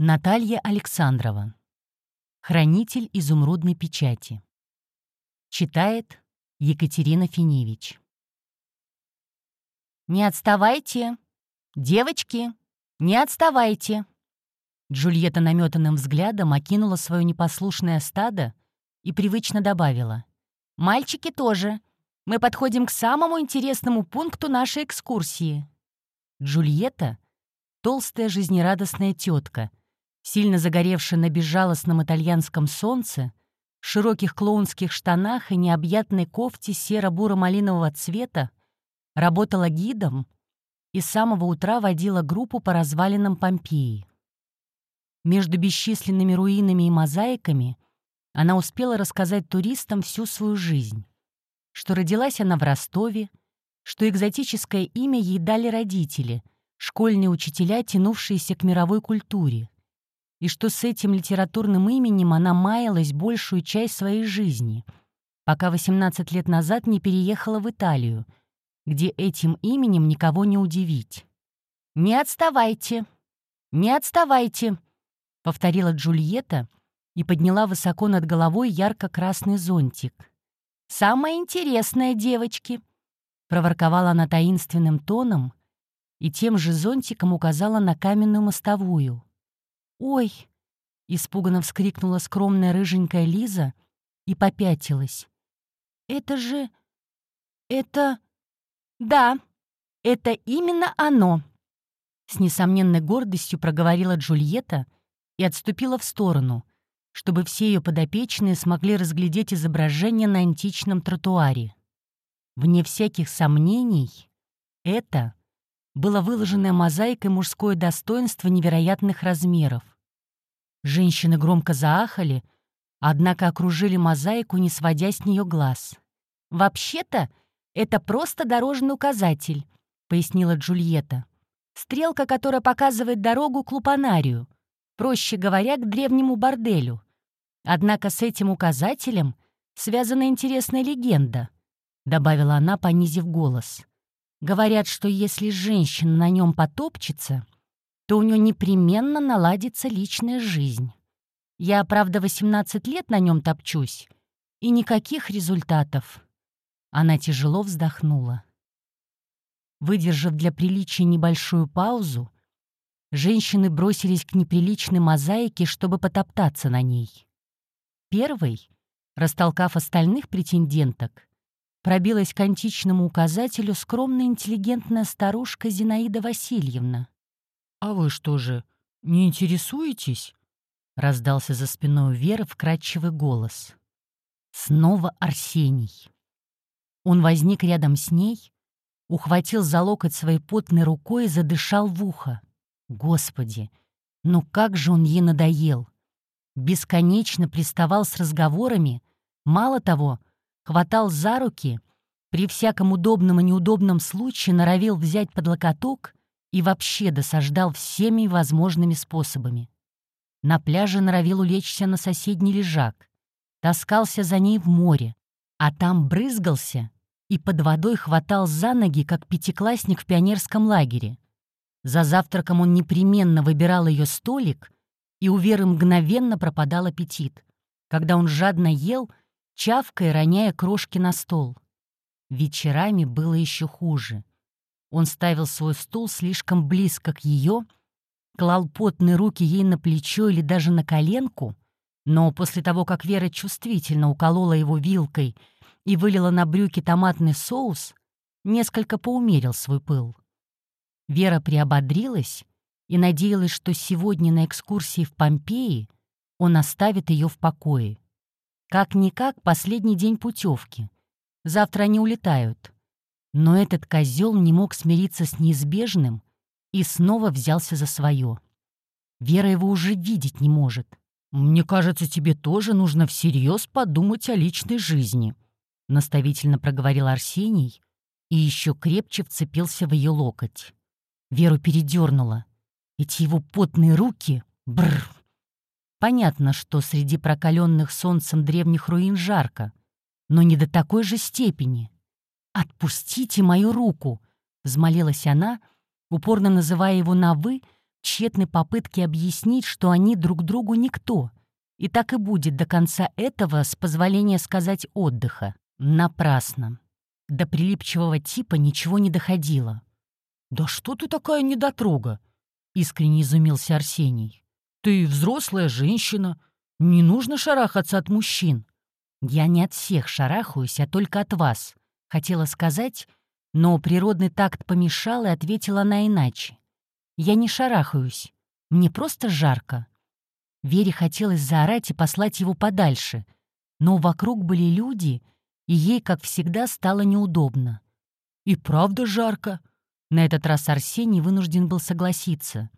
Наталья Александрова. Хранитель изумрудной печати. Читает Екатерина Финевич. «Не отставайте! Девочки, не отставайте!» Джульетта наметанным взглядом окинула свое непослушное стадо и привычно добавила. «Мальчики тоже. Мы подходим к самому интересному пункту нашей экскурсии». Джульетта — толстая жизнерадостная тетка — сильно загоревшая на безжалостном итальянском солнце, в широких клоунских штанах и необъятной кофте серо-буро-малинового цвета, работала гидом и с самого утра водила группу по развалинам Помпеи. Между бесчисленными руинами и мозаиками она успела рассказать туристам всю свою жизнь, что родилась она в Ростове, что экзотическое имя ей дали родители, школьные учителя, тянувшиеся к мировой культуре, и что с этим литературным именем она маялась большую часть своей жизни, пока 18 лет назад не переехала в Италию, где этим именем никого не удивить. «Не отставайте! Не отставайте!» — повторила Джульетта и подняла высоко над головой ярко-красный зонтик. «Самое интересное, девочки!» — проворковала она таинственным тоном и тем же зонтиком указала на каменную мостовую — «Ой!» — испуганно вскрикнула скромная рыженькая Лиза и попятилась. «Это же... это... да, это именно оно!» С несомненной гордостью проговорила Джульетта и отступила в сторону, чтобы все ее подопечные смогли разглядеть изображение на античном тротуаре. Вне всяких сомнений, это было выложенное мозаикой мужское достоинство невероятных размеров. Женщины громко заахали, однако окружили мозаику, не сводя с нее глаз. «Вообще-то это просто дорожный указатель», — пояснила Джульетта. «Стрелка, которая показывает дорогу к лупанарию, проще говоря, к древнему борделю. Однако с этим указателем связана интересная легенда», — добавила она, понизив голос. Говорят, что если женщина на нем потопчется, то у нее непременно наладится личная жизнь. Я, правда, 18 лет на нем топчусь, и никаких результатов. Она тяжело вздохнула. Выдержав для приличия небольшую паузу, женщины бросились к неприличной мозаике, чтобы потоптаться на ней. Первый, растолкав остальных претенденток, пробилась к античному указателю скромная интеллигентная старушка Зинаида Васильевна. «А вы что же, не интересуетесь?» — раздался за спиной Веры вкрадчивый голос. Снова Арсений. Он возник рядом с ней, ухватил за локоть своей потной рукой и задышал в ухо. Господи, ну как же он ей надоел! Бесконечно приставал с разговорами, мало того — хватал за руки, при всяком удобном и неудобном случае норовил взять под локоток и вообще досаждал всеми возможными способами. На пляже норовил улечься на соседний лежак, таскался за ней в море, а там брызгался и под водой хватал за ноги, как пятиклассник в пионерском лагере. За завтраком он непременно выбирал ее столик, и у Веры мгновенно пропадал аппетит. Когда он жадно ел — чавкая, роняя крошки на стол. Вечерами было еще хуже. Он ставил свой стул слишком близко к ее, клал потные руки ей на плечо или даже на коленку, но после того, как Вера чувствительно уколола его вилкой и вылила на брюки томатный соус, несколько поумерил свой пыл. Вера приободрилась и надеялась, что сегодня на экскурсии в Помпеи он оставит ее в покое. Как-никак последний день путевки. Завтра они улетают. Но этот козел не мог смириться с неизбежным и снова взялся за свое. Вера его уже видеть не может. «Мне кажется, тебе тоже нужно всерьез подумать о личной жизни», — наставительно проговорил Арсений и еще крепче вцепился в ее локоть. Веру передернула. Эти его потные руки... Бррр! Понятно, что среди прокаленных солнцем древних руин жарко, но не до такой же степени. «Отпустите мою руку!» — взмолилась она, упорно называя его на «вы», тщетны попытки объяснить, что они друг другу никто. И так и будет до конца этого, с позволения сказать, отдыха. Напрасно. До прилипчивого типа ничего не доходило. «Да что ты такая недотрога?» — искренне изумился Арсений. «Ты взрослая женщина. Не нужно шарахаться от мужчин». «Я не от всех шарахаюсь, а только от вас», — хотела сказать, но природный такт помешал, и ответила она иначе. «Я не шарахаюсь. Мне просто жарко». Вере хотелось заорать и послать его подальше, но вокруг были люди, и ей, как всегда, стало неудобно. «И правда жарко», на этот раз Арсений вынужден был согласиться.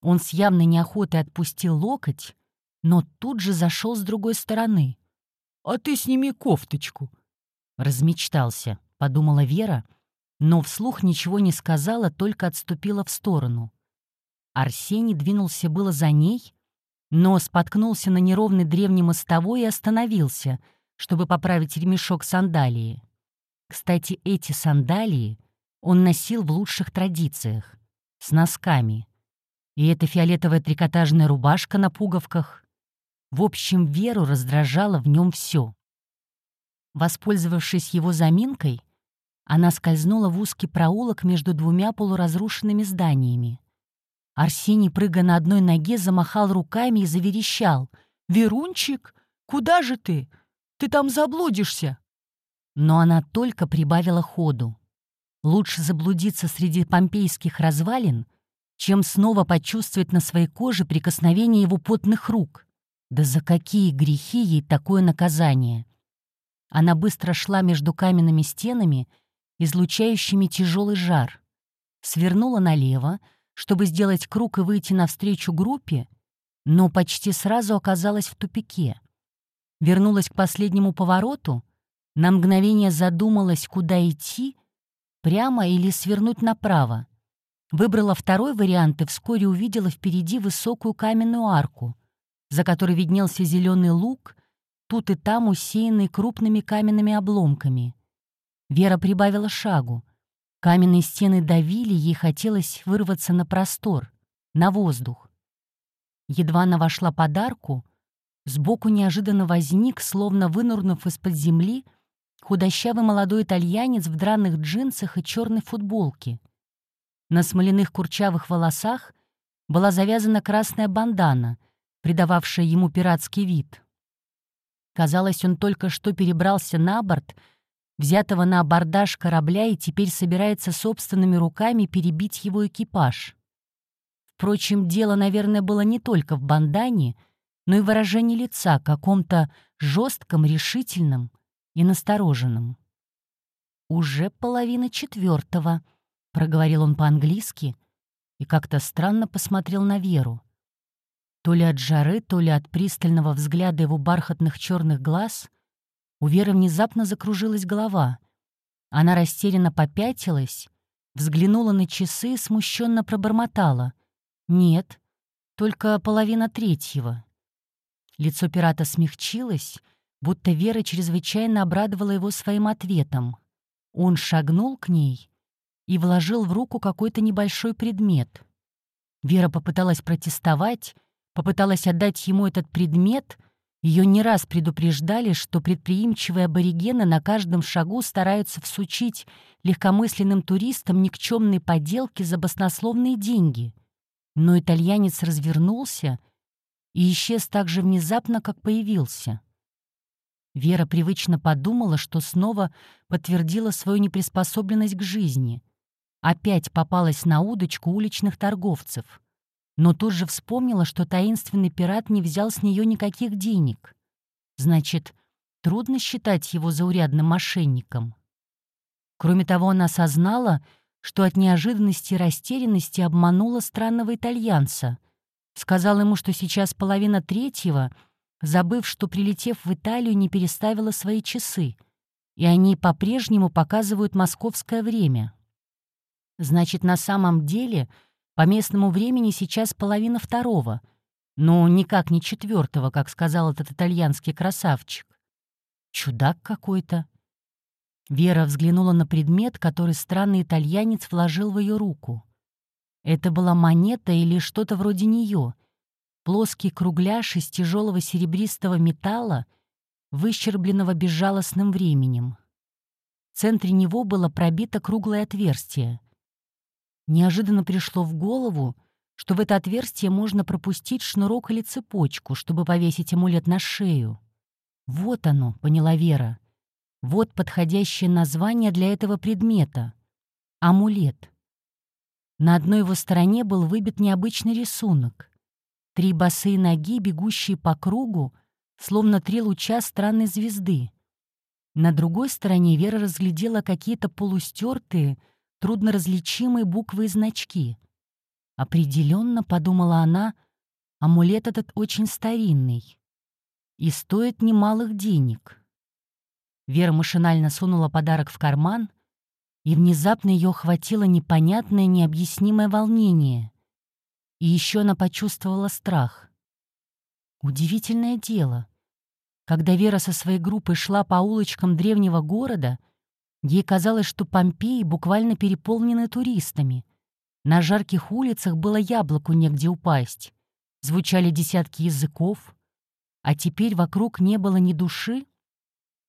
Он с явной неохотой отпустил локоть, но тут же зашел с другой стороны. «А ты сними кофточку!» Размечтался, подумала Вера, но вслух ничего не сказала, только отступила в сторону. Арсений двинулся было за ней, но споткнулся на неровной древней мостовой и остановился, чтобы поправить ремешок сандалии. Кстати, эти сандалии он носил в лучших традициях, с носками. И эта фиолетовая трикотажная рубашка на пуговках. В общем, Веру раздражало в нем все. Воспользовавшись его заминкой, она скользнула в узкий проулок между двумя полуразрушенными зданиями. Арсений, прыгая на одной ноге, замахал руками и заверещал. «Верунчик, куда же ты? Ты там заблудишься!» Но она только прибавила ходу. Лучше заблудиться среди помпейских развалин, чем снова почувствовать на своей коже прикосновение его потных рук. Да за какие грехи ей такое наказание? Она быстро шла между каменными стенами, излучающими тяжелый жар. Свернула налево, чтобы сделать круг и выйти навстречу группе, но почти сразу оказалась в тупике. Вернулась к последнему повороту, на мгновение задумалась, куда идти — прямо или свернуть направо. Выбрала второй вариант и вскоре увидела впереди высокую каменную арку, за которой виднелся зеленый луг, тут и там усеянный крупными каменными обломками. Вера прибавила шагу. Каменные стены давили, ей хотелось вырваться на простор, на воздух. Едва она вошла под арку, сбоку неожиданно возник, словно вынурнув из-под земли, худощавый молодой итальянец в драных джинсах и черной футболке. На смоляных курчавых волосах была завязана красная бандана, придававшая ему пиратский вид. Казалось, он только что перебрался на борт, взятого на абордаж корабля и теперь собирается собственными руками перебить его экипаж. Впрочем, дело, наверное, было не только в бандане, но и выражении лица, каком-то жестком, решительном, и настороженным. «Уже половина четвертого», — проговорил он по-английски и как-то странно посмотрел на Веру. То ли от жары, то ли от пристального взгляда его бархатных черных глаз у Веры внезапно закружилась голова. Она растерянно попятилась, взглянула на часы и смущенно пробормотала. «Нет, только половина третьего». Лицо пирата смягчилось, будто Вера чрезвычайно обрадовала его своим ответом. Он шагнул к ней и вложил в руку какой-то небольшой предмет. Вера попыталась протестовать, попыталась отдать ему этот предмет. Ее не раз предупреждали, что предприимчивые аборигены на каждом шагу стараются всучить легкомысленным туристам никчемные поделки за баснословные деньги. Но итальянец развернулся и исчез так же внезапно, как появился. Вера привычно подумала, что снова подтвердила свою неприспособленность к жизни. Опять попалась на удочку уличных торговцев. Но тут же вспомнила, что таинственный пират не взял с нее никаких денег. Значит, трудно считать его заурядным мошенником. Кроме того, она осознала, что от неожиданности и растерянности обманула странного итальянца. Сказала ему, что сейчас половина третьего — забыв, что, прилетев в Италию, не переставила свои часы, и они по-прежнему показывают московское время. Значит, на самом деле по местному времени сейчас половина второго, но никак не четвертого, как сказал этот итальянский красавчик. Чудак какой-то. Вера взглянула на предмет, который странный итальянец вложил в ее руку. Это была монета или что-то вроде нее. Плоский кругляш из тяжелого серебристого металла, выщербленного безжалостным временем. В центре него было пробито круглое отверстие. Неожиданно пришло в голову, что в это отверстие можно пропустить шнурок или цепочку, чтобы повесить амулет на шею. «Вот оно», — поняла Вера. «Вот подходящее название для этого предмета. Амулет». На одной его стороне был выбит необычный рисунок. Три босые ноги, бегущие по кругу, словно три луча странной звезды. На другой стороне Вера разглядела какие-то полустертые, трудноразличимые буквы и значки. Определенно, подумала она, амулет этот очень старинный и стоит немалых денег. Вера машинально сунула подарок в карман, и внезапно ее охватило непонятное, необъяснимое волнение. И еще она почувствовала страх. Удивительное дело. Когда Вера со своей группой шла по улочкам древнего города, ей казалось, что Помпеи буквально переполнены туристами. На жарких улицах было яблоку негде упасть. Звучали десятки языков, а теперь вокруг не было ни души,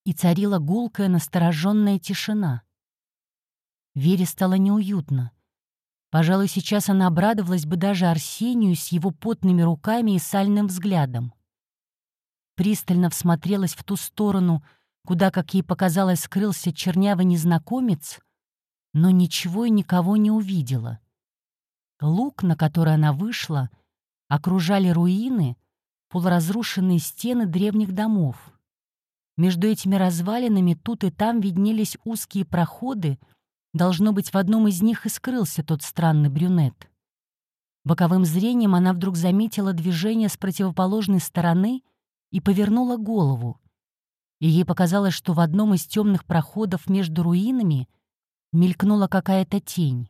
и царила гулкая настороженная тишина. Вере стало неуютно. Пожалуй, сейчас она обрадовалась бы даже Арсению с его потными руками и сальным взглядом. Пристально всмотрелась в ту сторону, куда, как ей показалось, скрылся чернявый незнакомец, но ничего и никого не увидела. Луг, на который она вышла, окружали руины, полуразрушенные стены древних домов. Между этими развалинами тут и там виднелись узкие проходы, должно быть, в одном из них и скрылся тот странный брюнет. Боковым зрением она вдруг заметила движение с противоположной стороны и повернула голову. И ей показалось, что в одном из темных проходов между руинами мелькнула какая-то тень.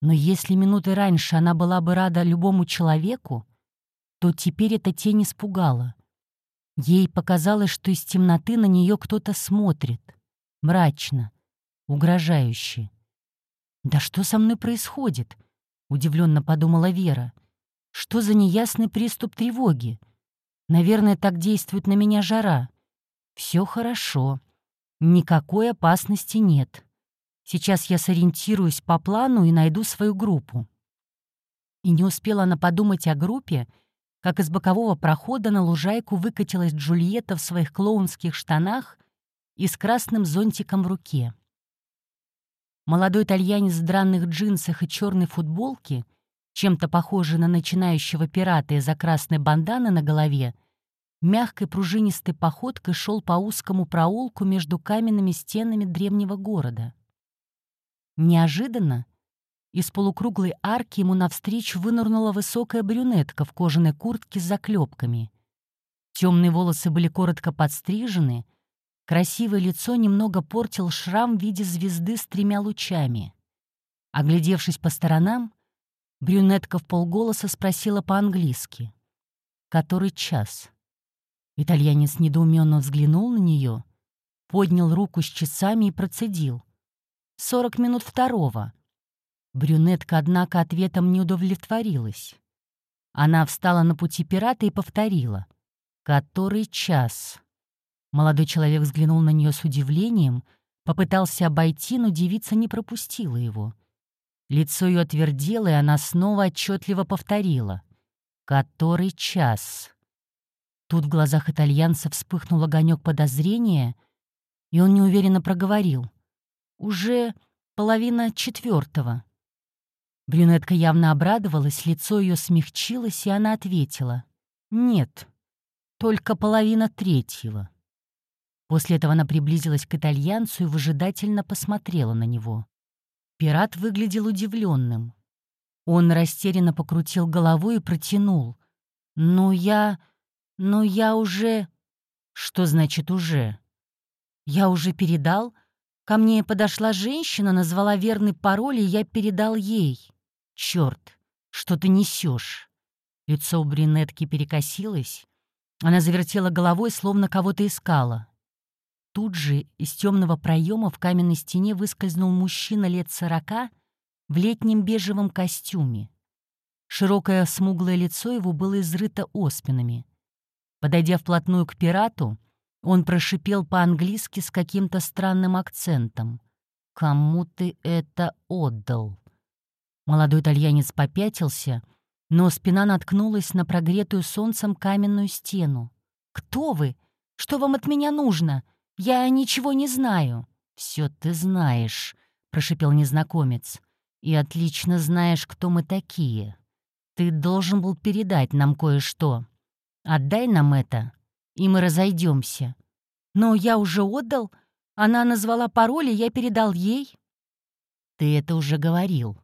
Но если минуты раньше она была бы рада любому человеку, то теперь эта тень испугала. Ей показалось, что из темноты на нее кто-то смотрит. Мрачно, угрожающе. «Да что со мной происходит?» — удивленно подумала Вера. «Что за неясный приступ тревоги? Наверное, так действует на меня жара. Все хорошо. Никакой опасности нет. Сейчас я сориентируюсь по плану и найду свою группу». И не успела она подумать о группе, — как из бокового прохода на лужайку выкатилась Джульетта в своих клоунских штанах и с красным зонтиком в руке. Молодой итальянец в дранных джинсах и черной футболке, чем-то похожий на начинающего пирата из-за красной банданы на голове, мягкой пружинистой походкой шел по узкому проулку между каменными стенами древнего города. Неожиданно из полукруглой арки ему навстречу вынырнула высокая брюнетка в кожаной куртке с заклепками. Темные волосы были коротко подстрижены, красивое лицо немного портил шрам в виде звезды с тремя лучами. Оглядевшись по сторонам, брюнетка в полголоса спросила по-английски. «Который час?» Итальянец недоуменно взглянул на нее, поднял руку с часами и процедил. «Сорок минут второго». Брюнетка, однако, ответом не удовлетворилась. Она встала на пути пирата и повторила. «Который час?» Молодой человек взглянул на нее с удивлением, попытался обойти, но девица не пропустила его. Лицо ее отвердело, и она снова отчетливо повторила. «Который час?» Тут в глазах итальянца вспыхнул огонек подозрения, и он неуверенно проговорил. «Уже половина четвертого. Брюнетка явно обрадовалась, лицо ее смягчилось, и она ответила. «Нет, только половина третьего». После этого она приблизилась к итальянцу и выжидательно посмотрела на него. Пират выглядел удивленным. Он растерянно покрутил головой и протянул. «Ну я... ну я уже...» «Что значит «уже»?» «Я уже передал. Ко мне подошла женщина, назвала верный пароль, и я передал ей». Черт, что ты несешь? Лицо у брюнетки перекосилось. Она завертела головой, словно кого-то искала. Тут же из темного проема в каменной стене выскользнул мужчина лет сорока в летнем бежевом костюме. Широкое смуглое лицо его было изрыто оспинами. Подойдя вплотную к пирату, он прошипел по-английски с каким-то странным акцентом. «Кому ты это отдал?» Молодой итальянец попятился, но спина наткнулась на прогретую солнцем каменную стену. «Кто вы? Что вам от меня нужно? Я ничего не знаю». «Все ты знаешь», — прошипел незнакомец. «И отлично знаешь, кто мы такие. Ты должен был передать нам кое-что. Отдай нам это, и мы разойдемся. Но я уже отдал. Она назвала пароль, и я передал ей». «Ты это уже говорил.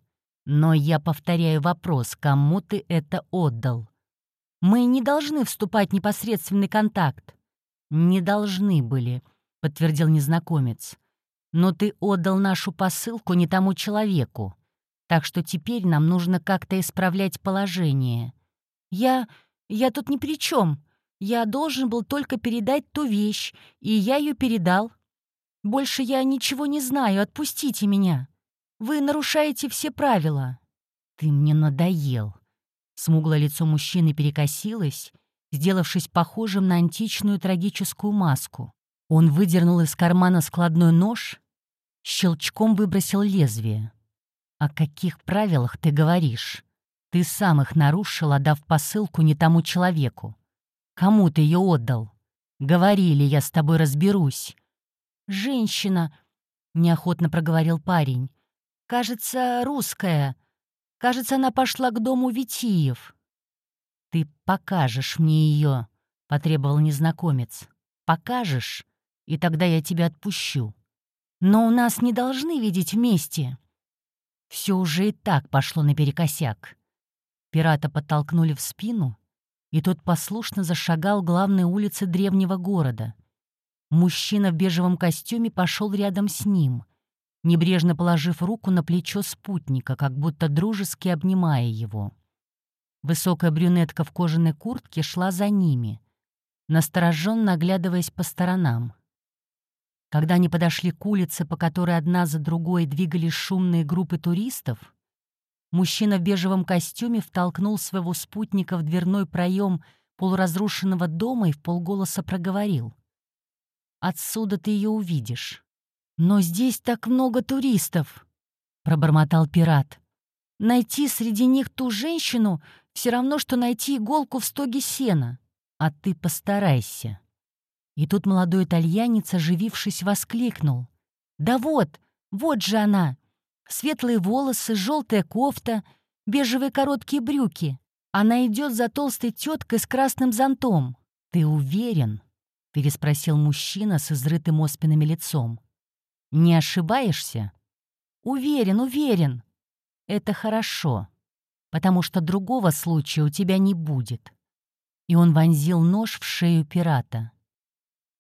Но я повторяю вопрос, кому ты это отдал?» «Мы не должны вступать в непосредственный контакт». «Не должны были», — подтвердил незнакомец. «Но ты отдал нашу посылку не тому человеку, так что теперь нам нужно как-то исправлять положение». «Я... я тут ни при чем. Я должен был только передать ту вещь, и я ее передал. Больше я ничего не знаю, отпустите меня. Вы нарушаете все правила». «Ты мне надоел». Смуглое лицо мужчины перекосилось, сделавшись похожим на античную трагическую маску. Он выдернул из кармана складной нож, щелчком выбросил лезвие. «О каких правилах ты говоришь? Ты сам их нарушил, отдав посылку не тому человеку. Кому ты ее отдал? Говорили, я с тобой разберусь». «Женщина», — неохотно проговорил парень. «Кажется, русская. Кажется, она пошла к дому Витиев». «Ты покажешь мне ее», — потребовал незнакомец. «Покажешь, и тогда я тебя отпущу. Но у нас не должны видеть вместе». Все уже и так пошло наперекосяк. Пирата подтолкнули в спину, и тот послушно зашагал главной улице древнего города. Мужчина в бежевом костюме пошел рядом с ним, небрежно положив руку на плечо спутника, как будто дружески обнимая его. Высокая брюнетка в кожаной куртке шла за ними, настороженно оглядываясь по сторонам. Когда они подошли к улице, по которой одна за другой двигались шумные группы туристов, Мужчина в бежевом костюме втолкнул своего спутника в дверной проем полуразрушенного дома и в полголоса проговорил. «Отсюда ты ее увидишь». «Но здесь так много туристов», — пробормотал пират. «Найти среди них ту женщину все равно, что найти иголку в стоге сена. А ты постарайся». И тут молодой итальянец, оживившись, воскликнул. «Да вот, вот же она! Светлые волосы, желтая кофта, бежевые короткие брюки. Она идет за толстой теткой с красным зонтом. «Ты уверен?» — переспросил мужчина с изрытым оспинами лицом. «Не ошибаешься?» «Уверен, уверен. Это хорошо, потому что другого случая у тебя не будет». И он вонзил нож в шею пирата.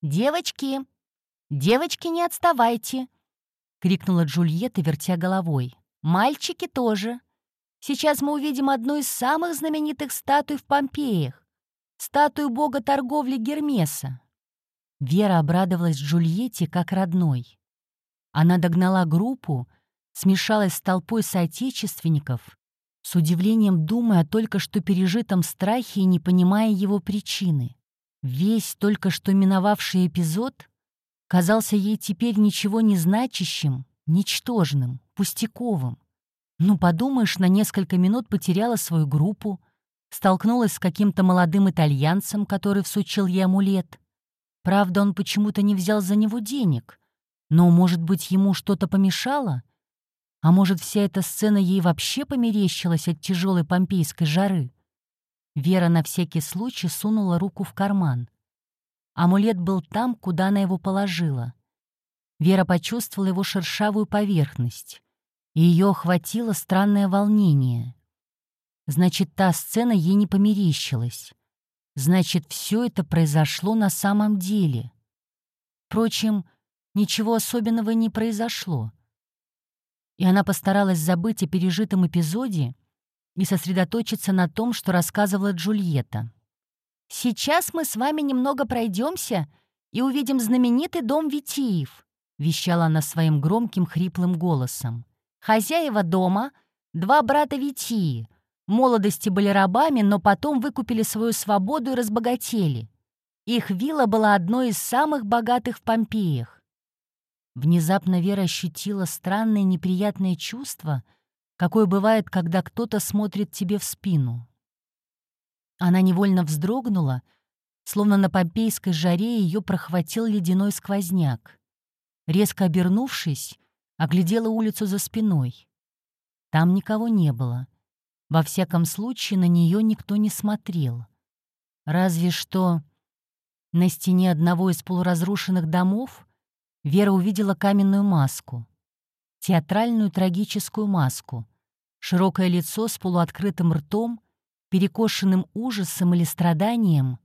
«Девочки! Девочки, не отставайте!» — крикнула Джульетта, вертя головой. «Мальчики тоже. Сейчас мы увидим одну из самых знаменитых статуй в Помпеях. Статую бога торговли Гермеса». Вера обрадовалась Джульетте как родной. Она догнала группу, смешалась с толпой соотечественников, с удивлением думая о только что пережитом страхе и не понимая его причины. Весь только что миновавший эпизод казался ей теперь ничего не значащим, ничтожным, пустяковым. Ну, подумаешь, на несколько минут потеряла свою группу, столкнулась с каким-то молодым итальянцем, который всучил ей амулет. Правда, он почему-то не взял за него денег. Но, может быть, ему что-то помешало? А может, вся эта сцена ей вообще померещилась от тяжелой помпейской жары? Вера на всякий случай сунула руку в карман. Амулет был там, куда она его положила. Вера почувствовала его шершавую поверхность, и ее охватило странное волнение. Значит, та сцена ей не померещилась. Значит, все это произошло на самом деле. Впрочем, ничего особенного не произошло. И она постаралась забыть о пережитом эпизоде и сосредоточиться на том, что рассказывала Джульетта. «Сейчас мы с вами немного пройдемся и увидим знаменитый дом Витиев», — вещала она своим громким хриплым голосом. «Хозяева дома Два брата Витии. Молодости были рабами, но потом выкупили свою свободу и разбогатели. Их вилла была одной из самых богатых в Помпеях. Внезапно Вера ощутила странное неприятное чувство, какое бывает, когда кто-то смотрит тебе в спину. Она невольно вздрогнула, словно на помпейской жаре ее прохватил ледяной сквозняк. Резко обернувшись, оглядела улицу за спиной. Там никого не было. Во всяком случае, на нее никто не смотрел. Разве что на стене одного из полуразрушенных домов Вера увидела каменную маску. Театральную трагическую маску. Широкое лицо с полуоткрытым ртом, перекошенным ужасом или страданием,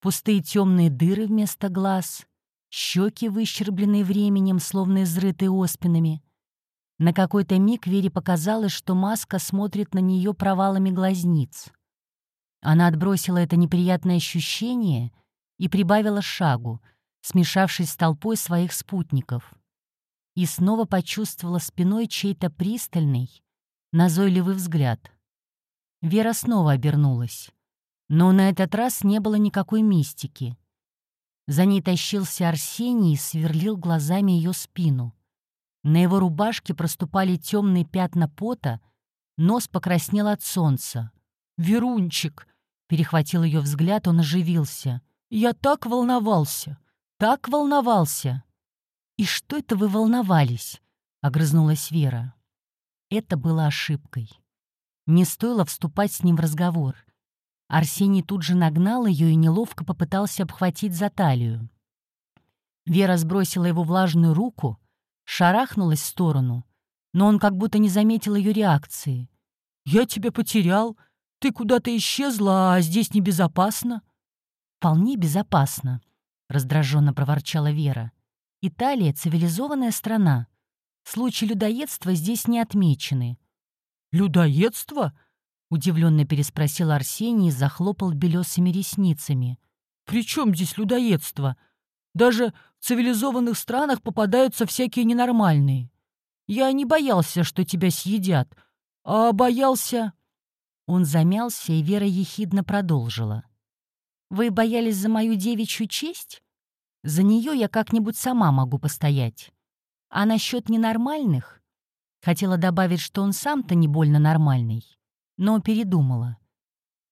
пустые темные дыры вместо глаз, щеки, выщербленные временем, словно изрытые оспинами. На какой-то миг Вере показалось, что маска смотрит на нее провалами глазниц. Она отбросила это неприятное ощущение и прибавила шагу, смешавшись с толпой своих спутников. И снова почувствовала спиной чей-то пристальный, назойливый взгляд. Вера снова обернулась. Но на этот раз не было никакой мистики. За ней тащился Арсений и сверлил глазами ее спину. На его рубашке проступали темные пятна пота, нос покраснел от солнца. «Верунчик!» — перехватил ее взгляд, он оживился. «Я так волновался! Так волновался!» «И что это вы волновались?» — огрызнулась Вера. Это было ошибкой. Не стоило вступать с ним в разговор. Арсений тут же нагнал ее и неловко попытался обхватить за талию. Вера сбросила его влажную руку, шарахнулась в сторону, но он как будто не заметил ее реакции. «Я тебя потерял. Ты куда-то исчезла, а здесь небезопасно». «Вполне безопасно», — раздраженно проворчала Вера. «Италия — цивилизованная страна. Случаи людоедства здесь не отмечены. «Людоедство?» — удивленно переспросил Арсений и захлопал белесыми ресницами. «При чем здесь людоедство? Даже в цивилизованных странах попадаются всякие ненормальные. Я не боялся, что тебя съедят, а боялся...» Он замялся, и Вера ехидно продолжила. «Вы боялись за мою девичью честь? За нее я как-нибудь сама могу постоять. А насчет ненормальных? Хотела добавить, что он сам-то не больно нормальный, но передумала.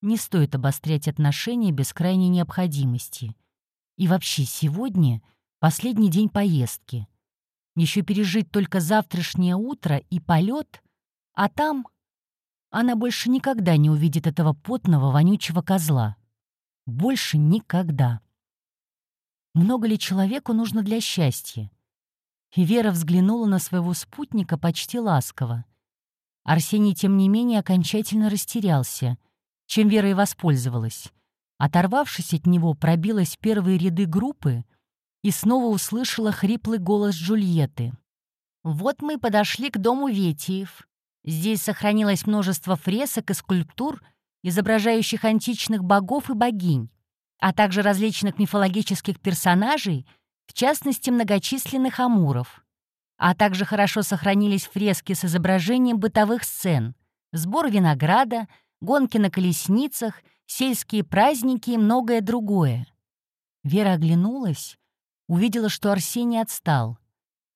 Не стоит обострять отношения без крайней необходимости. И вообще сегодня последний день поездки. Еще пережить только завтрашнее утро и полет, а там она больше никогда не увидит этого потного, вонючего козла. Больше никогда. Много ли человеку нужно для счастья? И Вера взглянула на своего спутника почти ласково. Арсений, тем не менее, окончательно растерялся, чем Вера и воспользовалась. Оторвавшись от него, пробилась в первые ряды группы и снова услышала хриплый голос Джульетты. «Вот мы подошли к дому Ветиев. Здесь сохранилось множество фресок и скульптур, изображающих античных богов и богинь, а также различных мифологических персонажей — в частности многочисленных амуров. А также хорошо сохранились фрески с изображением бытовых сцен, сбор винограда, гонки на колесницах, сельские праздники и многое другое. Вера оглянулась, увидела, что Арсений отстал,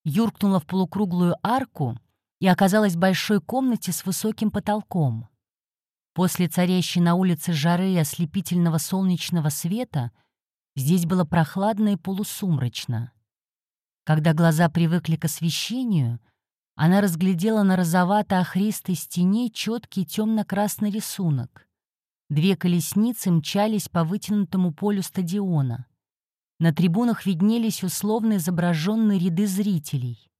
юркнула в полукруглую арку и оказалась в большой комнате с высоким потолком. После царящей на улице жары и ослепительного солнечного света — Здесь было прохладно и полусумрачно. Когда глаза привыкли к освещению, она разглядела на розовато-охристой стене четкий темно-красный рисунок. Две колесницы мчались по вытянутому полю стадиона. На трибунах виднелись условно изображенные ряды зрителей.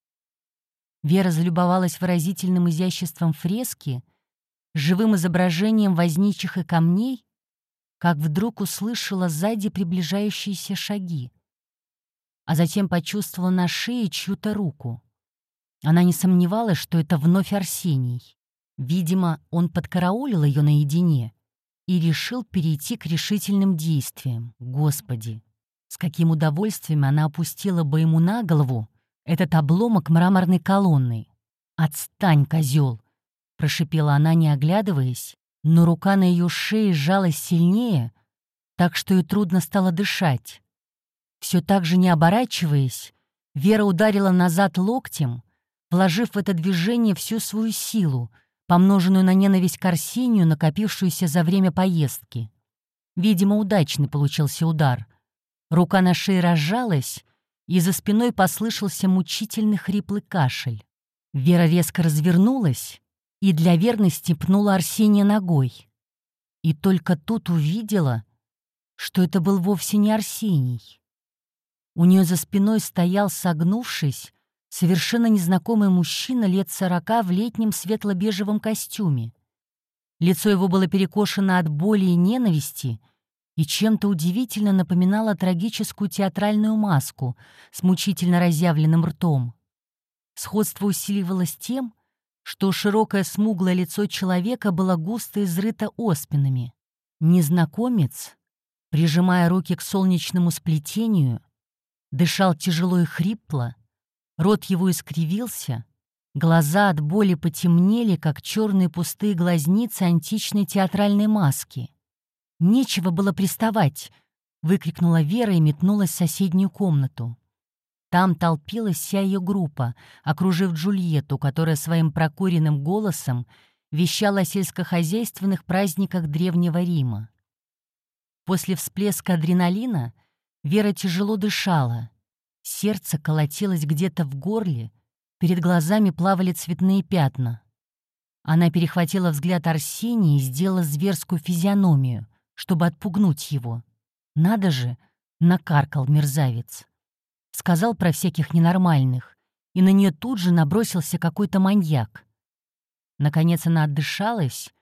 Вера залюбовалась выразительным изяществом фрески, живым изображением возничих и камней как вдруг услышала сзади приближающиеся шаги, а затем почувствовала на шее чью-то руку. Она не сомневалась, что это вновь Арсений. Видимо, он подкараулил ее наедине и решил перейти к решительным действиям. Господи, с каким удовольствием она опустила бы ему на голову этот обломок мраморной колонны. «Отстань, козел!» прошипела она, не оглядываясь, но рука на ее шее сжалась сильнее, так что и трудно стало дышать. Все так же не оборачиваясь, Вера ударила назад локтем, вложив в это движение всю свою силу, помноженную на ненависть к Арсению, накопившуюся за время поездки. Видимо, удачный получился удар. Рука на шее разжалась, и за спиной послышался мучительный хриплый кашель. Вера резко развернулась и для верности пнула Арсения ногой. И только тут увидела, что это был вовсе не Арсений. У нее за спиной стоял, согнувшись, совершенно незнакомый мужчина лет сорока в летнем светло-бежевом костюме. Лицо его было перекошено от боли и ненависти и чем-то удивительно напоминало трагическую театральную маску с мучительно разъявленным ртом. Сходство усиливалось тем, что широкое смуглое лицо человека было густо изрыто оспинами. Незнакомец, прижимая руки к солнечному сплетению, дышал тяжело и хрипло, рот его искривился, глаза от боли потемнели, как черные пустые глазницы античной театральной маски. «Нечего было приставать!» — выкрикнула Вера и метнулась в соседнюю комнату. Там толпилась вся ее группа, окружив Джульетту, которая своим прокуренным голосом вещала о сельскохозяйственных праздниках Древнего Рима. После всплеска адреналина Вера тяжело дышала. Сердце колотилось где-то в горле, перед глазами плавали цветные пятна. Она перехватила взгляд Арсения и сделала зверскую физиономию, чтобы отпугнуть его. Надо же, накаркал мерзавец. Сказал про всяких ненормальных, и на нее тут же набросился какой-то маньяк. Наконец она отдышалась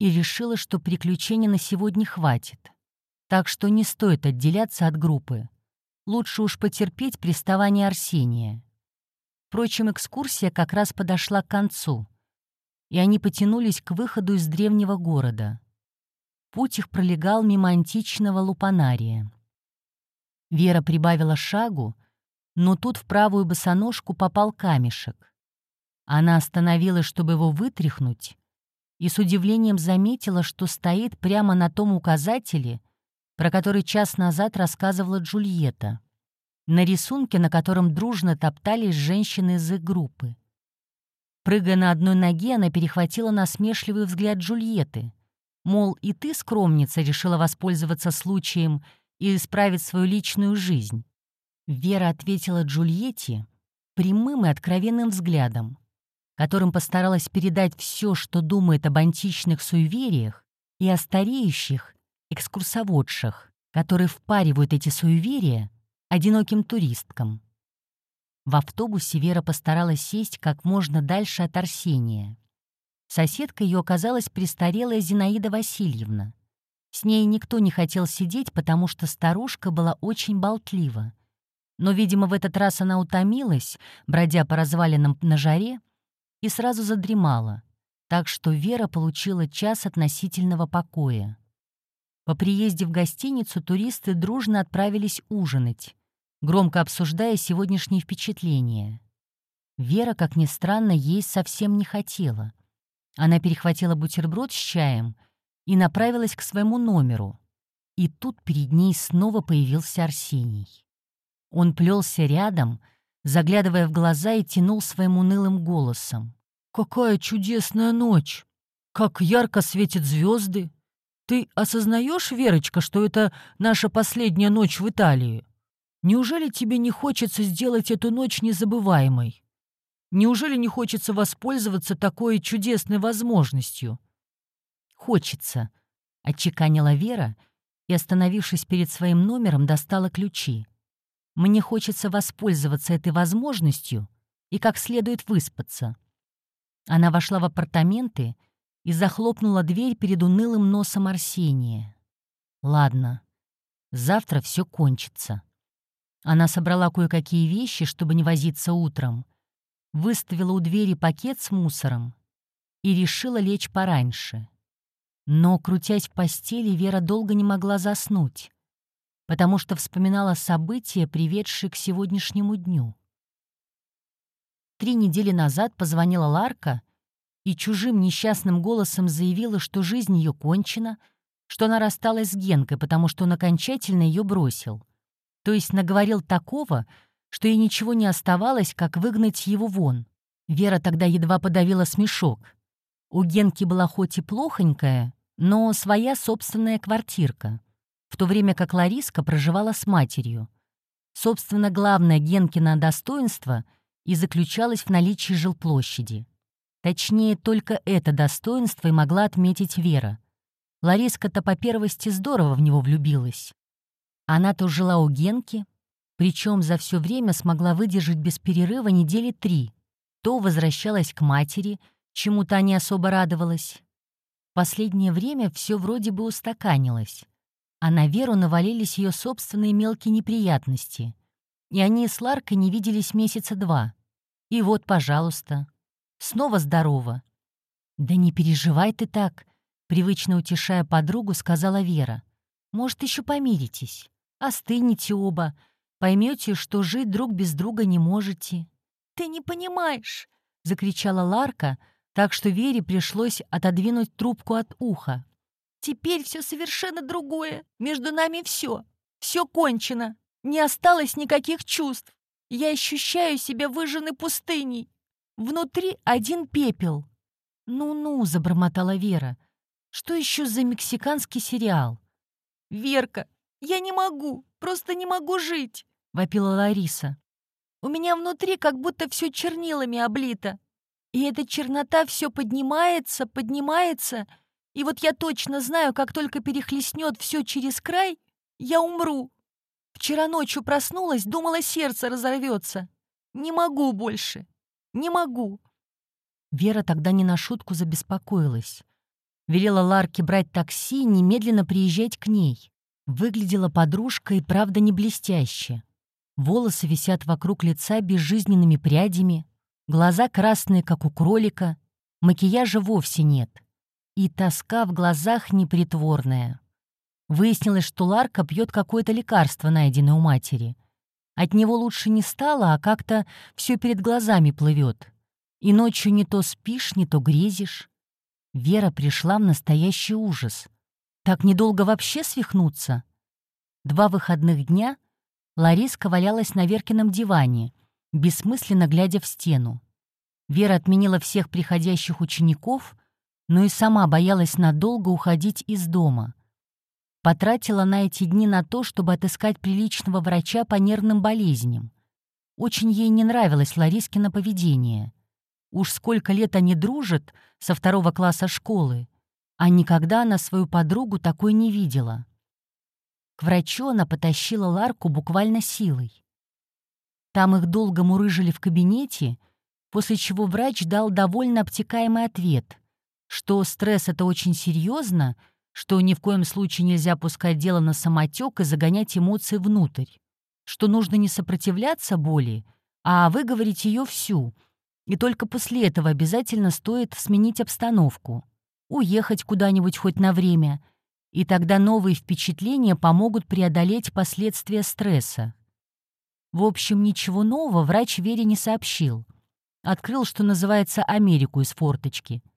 и решила, что приключений на сегодня хватит. Так что не стоит отделяться от группы. Лучше уж потерпеть приставание Арсения. Впрочем, экскурсия как раз подошла к концу, и они потянулись к выходу из древнего города. Путь их пролегал мимо античного лупанария. Вера прибавила шагу, но тут в правую босоножку попал камешек. Она остановилась, чтобы его вытряхнуть, и с удивлением заметила, что стоит прямо на том указателе, про который час назад рассказывала Джульетта, на рисунке, на котором дружно топтались женщины из их группы. Прыгая на одной ноге, она перехватила насмешливый взгляд Джульетты. Мол, и ты, скромница, решила воспользоваться случаем и исправить свою личную жизнь. Вера ответила Джульетте прямым и откровенным взглядом, которым постаралась передать все, что думает об античных суевериях и о стареющих экскурсоводших, которые впаривают эти суеверия одиноким туристкам. В автобусе Вера постаралась сесть как можно дальше от Арсения. Соседка ее оказалась престарелая Зинаида Васильевна. С ней никто не хотел сидеть, потому что старушка была очень болтлива. Но, видимо, в этот раз она утомилась, бродя по развалинам на жаре, и сразу задремала, так что Вера получила час относительного покоя. По приезде в гостиницу туристы дружно отправились ужинать, громко обсуждая сегодняшние впечатления. Вера, как ни странно, есть совсем не хотела. Она перехватила бутерброд с чаем — и направилась к своему номеру. И тут перед ней снова появился Арсений. Он плелся рядом, заглядывая в глаза и тянул своим унылым голосом. «Какая чудесная ночь! Как ярко светят звезды! Ты осознаешь, Верочка, что это наша последняя ночь в Италии? Неужели тебе не хочется сделать эту ночь незабываемой? Неужели не хочется воспользоваться такой чудесной возможностью? хочется», — отчеканила Вера и, остановившись перед своим номером, достала ключи. «Мне хочется воспользоваться этой возможностью и как следует выспаться». Она вошла в апартаменты и захлопнула дверь перед унылым носом Арсения. «Ладно, завтра все кончится». Она собрала кое-какие вещи, чтобы не возиться утром, выставила у двери пакет с мусором и решила лечь пораньше. Но, крутясь в постели, Вера долго не могла заснуть, потому что вспоминала события, приведшие к сегодняшнему дню. Три недели назад позвонила Ларка и чужим несчастным голосом заявила, что жизнь ее кончена, что она рассталась с Генкой, потому что он окончательно ее бросил. То есть наговорил такого, что ей ничего не оставалось, как выгнать его вон. Вера тогда едва подавила смешок. У Генки была хоть и плохонькая, но своя собственная квартирка, в то время как Лариска проживала с матерью. Собственно, главное Генкино достоинство и заключалось в наличии жилплощади. Точнее, только это достоинство и могла отметить Вера. Лариска-то по первости здорово в него влюбилась. Она то жила у Генки, причем за все время смогла выдержать без перерыва недели три, то возвращалась к матери, чему та не особо радовалась. В последнее время все вроде бы устаканилось, а на Веру навалились ее собственные мелкие неприятности, и они с Ларкой не виделись месяца два. И вот, пожалуйста, снова здорово. «Да не переживай ты так», — привычно утешая подругу, сказала Вера. «Может, еще помиритесь, остынете оба, поймете, что жить друг без друга не можете». «Ты не понимаешь», — закричала Ларка, так что Вере пришлось отодвинуть трубку от уха. «Теперь все совершенно другое. Между нами все. Все кончено. Не осталось никаких чувств. Я ощущаю себя выжженной пустыней. Внутри один пепел. «Ну-ну», — забормотала Вера. «Что еще за мексиканский сериал?» «Верка, я не могу, просто не могу жить», — вопила Лариса. «У меня внутри как будто все чернилами облито. И эта чернота все поднимается, поднимается, и вот я точно знаю, как только перехлестнет все через край, я умру. Вчера ночью проснулась, думала, сердце разорвется. Не могу больше. Не могу». Вера тогда не на шутку забеспокоилась. Велела Ларке брать такси и немедленно приезжать к ней. Выглядела подружка и правда не блестяще. Волосы висят вокруг лица безжизненными прядями, глаза красные, как у кролика, макияжа вовсе нет. И тоска в глазах непритворная. Выяснилось, что Ларка пьет какое-то лекарство, найденное у матери — от него лучше не стало, а как-то все перед глазами плывет. И ночью не то спишь, не то грезишь. Вера пришла в настоящий ужас. Так недолго вообще свихнуться? Два выходных дня Лариска валялась на Веркином диване, бессмысленно глядя в стену. Вера отменила всех приходящих учеников, но и сама боялась надолго уходить из дома. Потратила на эти дни на то, чтобы отыскать приличного врача по нервным болезням. Очень ей не нравилось Ларискино поведение. Уж сколько лет они дружат со второго класса школы, а никогда она свою подругу такой не видела. К врачу она потащила Ларку буквально силой. Там их долго мурыжили в кабинете, после чего врач дал довольно обтекаемый ответ, что стресс — это очень серьезно, что ни в коем случае нельзя пускать дело на самотек и загонять эмоции внутрь, что нужно не сопротивляться боли, а выговорить ее всю, и только после этого обязательно стоит сменить обстановку, уехать куда-нибудь хоть на время, и тогда новые впечатления помогут преодолеть последствия стресса. В общем, ничего нового врач Вере не сообщил. Открыл, что называется, Америку из форточки —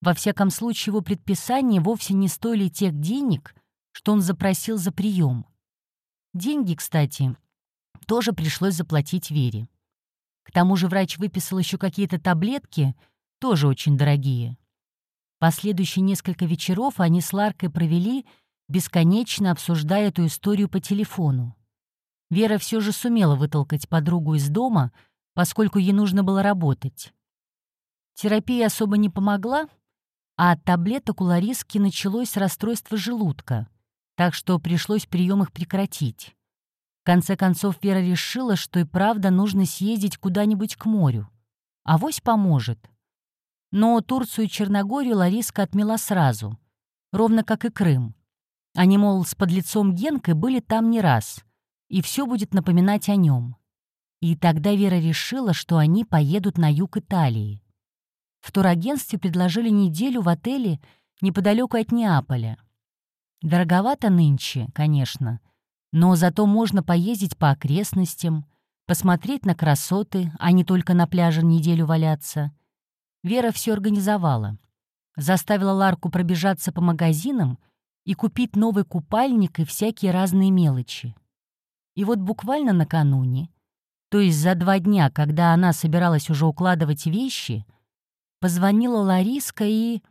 во всяком случае, его предписания вовсе не стоили тех денег, что он запросил за прием. Деньги, кстати, тоже пришлось заплатить Вере. К тому же врач выписал еще какие-то таблетки, тоже очень дорогие. Последующие несколько вечеров они с Ларкой провели, бесконечно обсуждая эту историю по телефону. Вера все же сумела вытолкать подругу из дома, поскольку ей нужно было работать. Терапия особо не помогла, а от таблеток у Лариски началось расстройство желудка, так что пришлось прием их прекратить. В конце концов Вера решила, что и правда нужно съездить куда-нибудь к морю. Авось поможет. Но Турцию и Черногорию Лариска отмела сразу, ровно как и Крым. Они, мол, с подлецом Генкой были там не раз, и все будет напоминать о нем. И тогда Вера решила, что они поедут на юг Италии. В турагентстве предложили неделю в отеле неподалеку от Неаполя. Дороговато нынче, конечно, но зато можно поездить по окрестностям, посмотреть на красоты, а не только на пляже неделю валяться. Вера все организовала. Заставила Ларку пробежаться по магазинам и купить новый купальник и всякие разные мелочи. И вот буквально накануне, то есть за два дня, когда она собиралась уже укладывать вещи, позвонила Лариска и...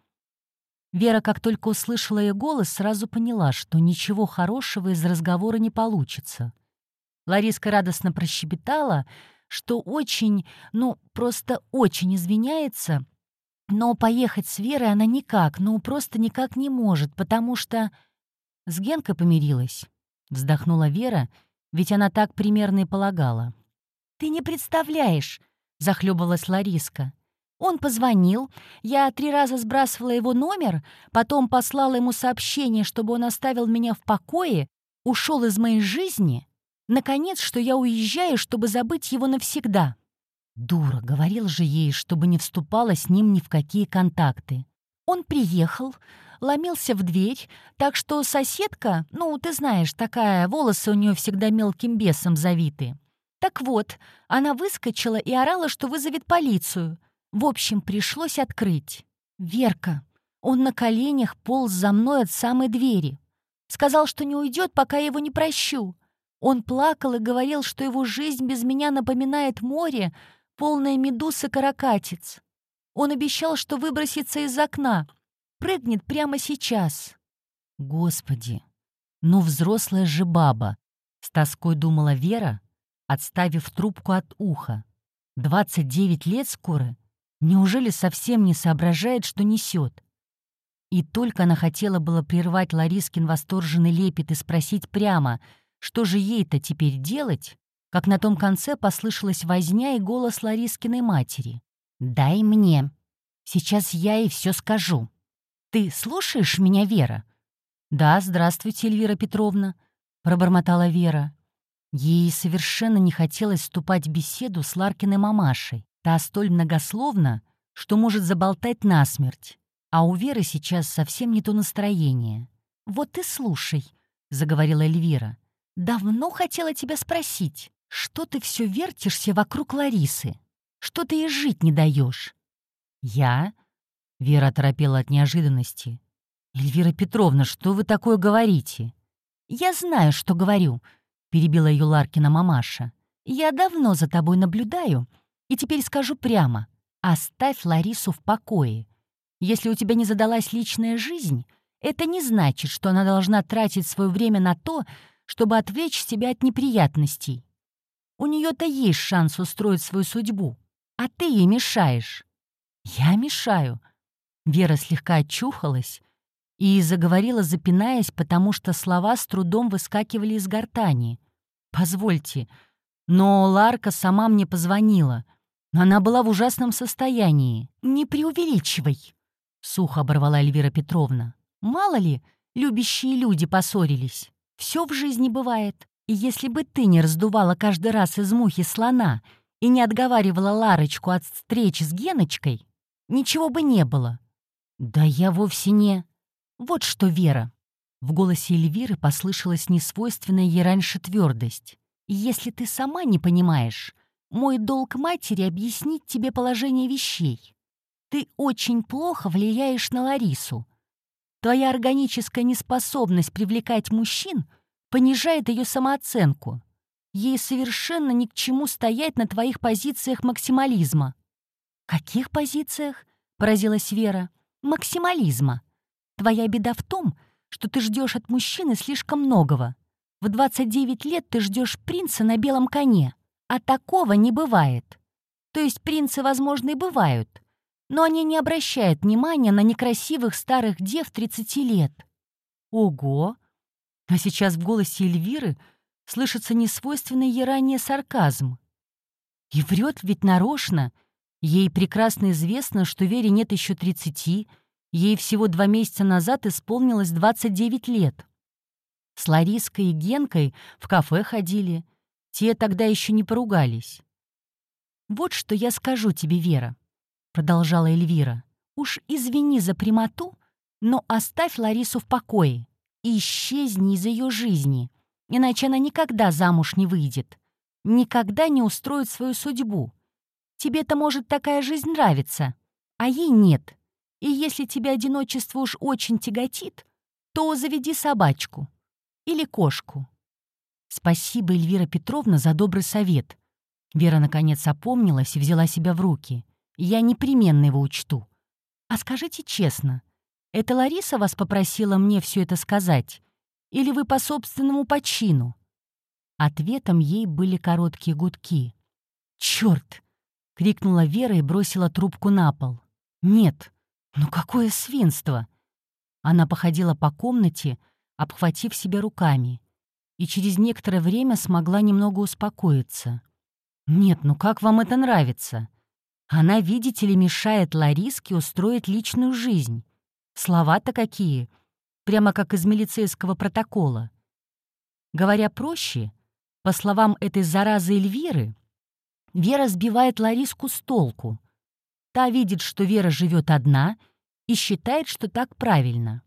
Вера, как только услышала ее голос, сразу поняла, что ничего хорошего из разговора не получится. Лариска радостно прощебетала, что очень, ну, просто очень извиняется, но поехать с Верой она никак, ну, просто никак не может, потому что... С Генкой помирилась, вздохнула Вера, ведь она так примерно и полагала. «Ты не представляешь!» — захлебывалась Лариска. Он позвонил, я три раза сбрасывала его номер, потом послала ему сообщение, чтобы он оставил меня в покое, ушел из моей жизни. Наконец, что я уезжаю, чтобы забыть его навсегда. Дура, говорил же ей, чтобы не вступала с ним ни в какие контакты. Он приехал, ломился в дверь, так что соседка, ну, ты знаешь, такая, волосы у нее всегда мелким бесом завиты. Так вот, она выскочила и орала, что вызовет полицию — в общем, пришлось открыть. Верка. Он на коленях полз за мной от самой двери. Сказал, что не уйдет, пока я его не прощу. Он плакал и говорил, что его жизнь без меня напоминает море, полное медуз и каракатиц. Он обещал, что выбросится из окна, прыгнет прямо сейчас. Господи, ну взрослая же баба, с тоской думала Вера, отставив трубку от уха. Двадцать девять лет скоро — Неужели совсем не соображает, что несет? И только она хотела было прервать Ларискин восторженный лепет и спросить прямо, что же ей-то теперь делать, как на том конце послышалась возня и голос Ларискиной матери. «Дай мне. Сейчас я ей все скажу. Ты слушаешь меня, Вера?» «Да, здравствуйте, Эльвира Петровна», — пробормотала Вера. Ей совершенно не хотелось вступать в беседу с Ларкиной мамашей. Та столь многословна, что может заболтать насмерть. А у Веры сейчас совсем не то настроение. «Вот и слушай», — заговорила Эльвира. «Давно хотела тебя спросить, что ты все вертишься вокруг Ларисы? Что ты ей жить не даешь? «Я?» — Вера торопела от неожиданности. «Эльвира Петровна, что вы такое говорите?» «Я знаю, что говорю», — перебила ее Ларкина мамаша. «Я давно за тобой наблюдаю и теперь скажу прямо, оставь Ларису в покое. Если у тебя не задалась личная жизнь, это не значит, что она должна тратить свое время на то, чтобы отвлечь себя от неприятностей. У нее-то есть шанс устроить свою судьбу, а ты ей мешаешь. Я мешаю. Вера слегка очухалась и заговорила, запинаясь, потому что слова с трудом выскакивали из гортани. «Позвольте, но Ларка сама мне позвонила. Она была в ужасном состоянии. Не преувеличивай, — сухо оборвала Эльвира Петровна. Мало ли, любящие люди поссорились. Все в жизни бывает. И если бы ты не раздувала каждый раз из мухи слона и не отговаривала Ларочку от встречи с Геночкой, ничего бы не было. Да я вовсе не... Вот что, Вера. В голосе Эльвиры послышалась несвойственная ей раньше твердость. если ты сама не понимаешь, мой долг матери — объяснить тебе положение вещей. Ты очень плохо влияешь на Ларису. Твоя органическая неспособность привлекать мужчин понижает ее самооценку. Ей совершенно ни к чему стоять на твоих позициях максимализма. «Каких позициях?» — поразилась Вера. «Максимализма. Твоя беда в том, что ты ждешь от мужчины слишком многого. В 29 лет ты ждешь принца на белом коне. А такого не бывает. То есть принцы, возможно, и бывают, но они не обращают внимания на некрасивых старых дев 30 лет. Ого! А сейчас в голосе Эльвиры слышится несвойственный ей ранее сарказм. И врет ведь нарочно. Ей прекрасно известно, что Вере нет еще 30, ей всего два месяца назад исполнилось 29 лет. С Лариской и Генкой в кафе ходили — те тогда еще не поругались. «Вот что я скажу тебе, Вера», — продолжала Эльвира. «Уж извини за прямоту, но оставь Ларису в покое и исчезни из ее жизни, иначе она никогда замуж не выйдет, никогда не устроит свою судьбу. Тебе-то, может, такая жизнь нравится, А ей нет. И если тебе одиночество уж очень тяготит, то заведи собачку или кошку. Спасибо, Эльвира Петровна, за добрый совет. Вера наконец опомнилась и взяла себя в руки. Я непременно его учту. А скажите честно, это Лариса вас попросила мне все это сказать? Или вы по собственному почину? Ответом ей были короткие гудки. «Чёрт!» — крикнула Вера и бросила трубку на пол. «Нет, ну какое свинство!» Она походила по комнате, обхватив себя руками, и через некоторое время смогла немного успокоиться. «Нет, ну как вам это нравится? Она, видите ли, мешает Лариске устроить личную жизнь. Слова-то какие, прямо как из милицейского протокола. Говоря проще, по словам этой заразы Эльвиры, Вера сбивает Лариску с толку. Та видит, что Вера живет одна и считает, что так правильно.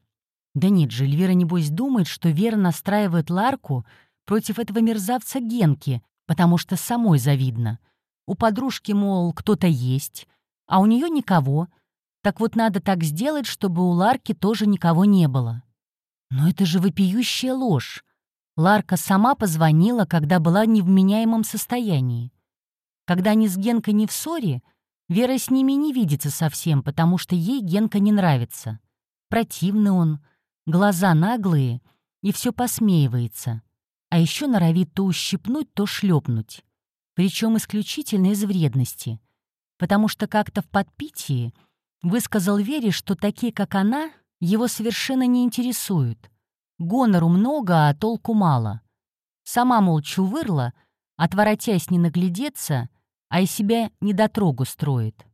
Да нет же, Эльвира, небось, думает, что Вера настраивает Ларку против этого мерзавца Генки, потому что самой завидно. У подружки, мол, кто-то есть, а у нее никого. Так вот надо так сделать, чтобы у Ларки тоже никого не было. Но это же вопиющая ложь. Ларка сама позвонила, когда была в меняемом состоянии. Когда они с Генкой не в ссоре, Вера с ними не видится совсем, потому что ей Генка не нравится. Противный он, глаза наглые и все посмеивается. А еще норовит то ущипнуть, то шлепнуть. Причем исключительно из вредности. Потому что как-то в подпитии высказал Вере, что такие, как она, его совершенно не интересуют. Гонору много, а толку мало. Сама, мол, чувырла, отворотясь не наглядеться, а из себя недотрогу строит.